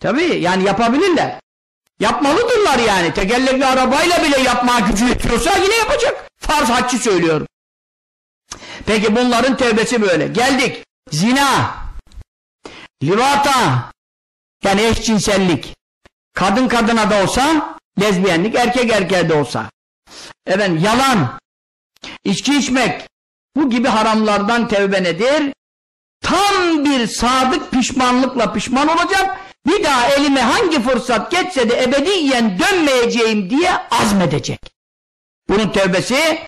Tabi yani yapabilirler. Yapmalıdırlar yani. Tekerlekli arabayla bile yapmaya gücü yetiyorsa yine yapacak. Farz haccı söylüyorum. Peki bunların tevbesi böyle. Geldik. Zina. Livata. Yani eşcinsellik. Kadın kadına da olsa lezbiyenlik, erkek erkeğe de olsa. Efendim yalan. içki içmek. Bu gibi haramlardan tevbe nedir? Tam bir sadık pişmanlıkla pişman olacak bir daha elime hangi fırsat geçse de ebediyen dönmeyeceğim diye azmedecek. Bunun tövbesi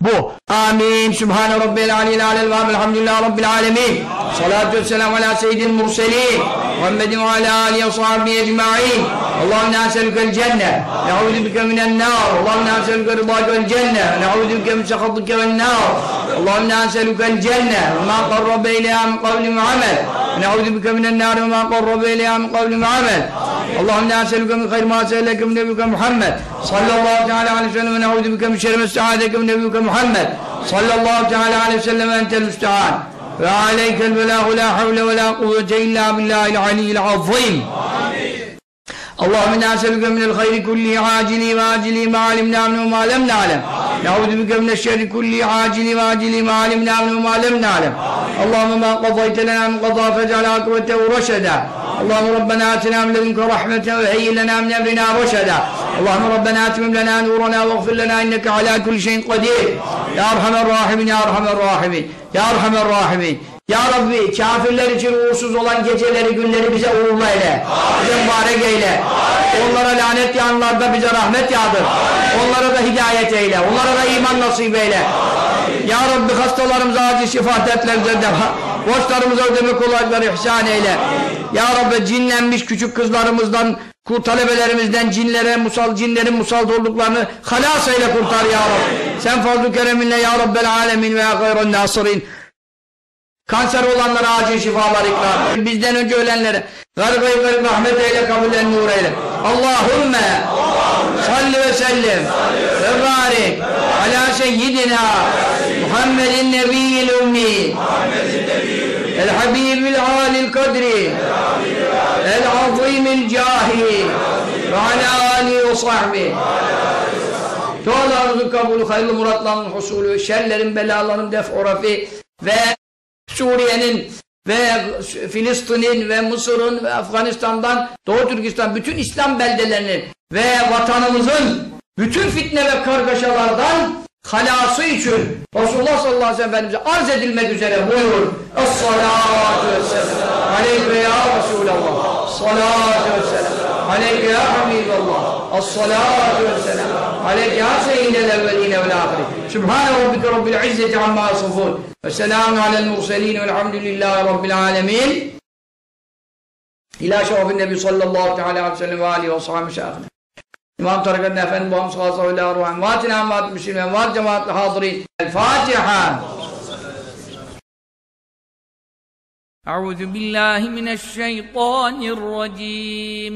bu. Amin. Sübhane Rabbil Aleyhi Aleyhi ve Elhamdülillah Rabbil Alemin. Salatu selamu ala seyyidil murselin. Muhammedin ve ala alihi ve sahibi ecma'in. اللهم نسألك الجنة. نعوذ بك من النار. اللهم نسألك رضاك والجنة نعوذ بك من سخطك والنار. اللهم نسألك الجنة. وما قرب إليها من قول وعمل. نعوذ بك من النار. وما قرب إليها من قول وعمل. اللهم نسألك من خير ما سألك من نبيك محمد. صلى الله تعالى عليه وسلم. ونعوذ بك من شر ما استعاذك من نبيك محمد. صلى الله تعالى عليه وسلم. أنت المستعان. وعليك البلاغ. لا حول ولا قوة إلا بالله العلي العظيم. آمين اللهم إنا نسألك من الخير كله عاجله واجله ما علمنا منه وما لم نعلم. نعوذ بك من الشر كله عاجله واجله ما علمنا منه وما لم نعلم. اللهم ما قضيت لنا من قضاء فاجعل عاقبته رشدا. اللهم ربنا آتنا من لدنك رحمة وهيئ لنا من أمرنا رشدا. اللهم ربنا أتمم لنا نورنا واغفر لنا إنك على كل شيء قدير. يا أرحم الراحمين يا أرحم الراحمين يا أرحم الراحمين. Ya Rabbi kafirler için uğursuz olan geceleri günleri bize uğurlu eyle. Bize mübarek eyle. Onlara lanet yanlarda bize rahmet yağdır. Onlara da hidayet eyle. Onlara da iman nasip eyle. Ya Rabbi hastalarımıza acil şifa dertlerimize defa. Borçlarımıza ödeme kolaylıkları ihsan eyle. Ya Rabbi cinlenmiş küçük kızlarımızdan, talebelerimizden cinlere, musal, cinlerin musallat olduklarını halas eyle kurtar Ya Rabbi. Sen fazl-ı kereminle Ya Rabbel alemin ve ya gayran nasirin. Kanser olanlara acil şifalar ikram. Bizden önce ölenlere gargayı garip rahmet eyle, kabullen nur eyle. Allahümme salli ve sellim ve barik ala seyyidina Muhammedin nebiyyil ummi el habibil alil kadri el azimil cahi ve ala alihi ve sahbihi dualarınızın kabulü, hayırlı muratlarının husulü, şerlerin, belaların def orafi ve Suriye'nin ve Filistin'in ve Mısır'ın ve Afganistan'dan Doğu Türkistan bütün İslam beldelerinin ve vatanımızın bütün fitne ve kargaşalardan halası için Resulullah sallallahu aleyhi ve sellem arz edilmek üzere buyurun. Es-salatu vesselam. Aleyke ya Resulallah. Salatu vesselam. Aleyke ya Habiballah. Es-salatu vesselam Aleyke ya seyyidel evveline vel ahirin. Sübhane Rabbike Rabbil izzeti amma yasifun. Ve selamun alel murselin velhamdülillahi Rabbil alemin. İlâ şerefin Nebi sallallahu teala aleyhi ve sellem ve aleyhi ve sahibi şahine. İmam Tarikat Efendi Muhammed sallallahu aleyhi ve sellem vatina emvat müslümin vat cemaatli hadirin. El Fatiha. أعوذ بالله من الشيطان الرجيم